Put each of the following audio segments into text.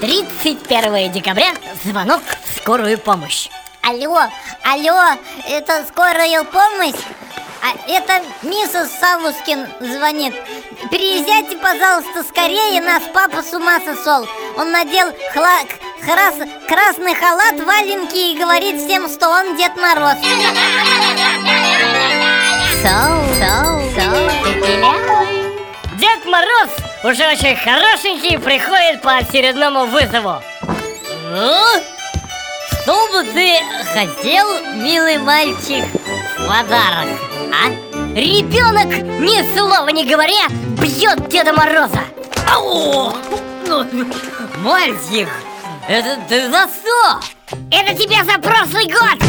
1 декабря звонок в скорую помощь. Алло, алло, это скорая помощь? А это миссис Савускин звонит. Переезжайте, пожалуйста, скорее, нас папа с ума сошел. Он надел хла... крас... красный халат, валенки и говорит всем, что он Дед Мороз. Соу, соу, соу, Дед Мороз уже очень хорошенький приходит по очередному вызову. Ну, что бы ты хотел, милый мальчик, подарок, а? Ребенок, ни слова не говоря, бьет Деда Мороза. Ау! Ну, мальчик, это ты за что? Это тебе за прошлый год!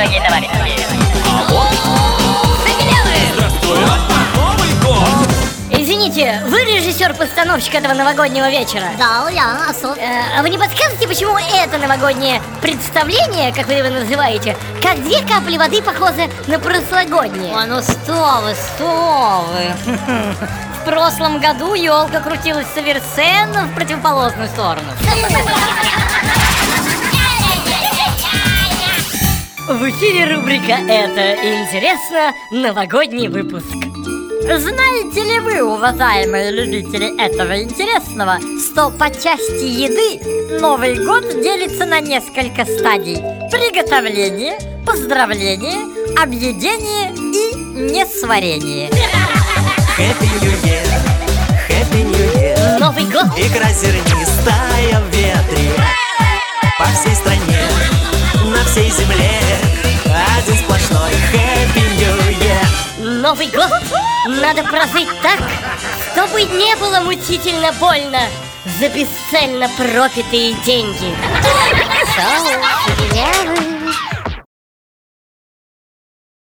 Дорогие товарищи! Извините, вы режиссер-постановщик этого новогоднего вечера? Да, я особ... Э, А вы не подскажете, почему это новогоднее представление, как вы его называете, как две капли воды похоже на прошлогоднее? Ой, ну что вы, что вы В прошлом году елка крутилась совершенно в противоположную сторону. В эфире рубрика «Это интересно» новогодний выпуск. Знаете ли вы, уважаемые любители этого интересного, что по части еды Новый год делится на несколько стадий? Приготовление, поздравление, объедение и несварение. Happy New Year, Happy New Year. Новый год! Игра зернистая в ветре. По всей стране, на всей земле Новый год надо прожить так, чтобы не было мучительно больно за бесцельно пропитые деньги.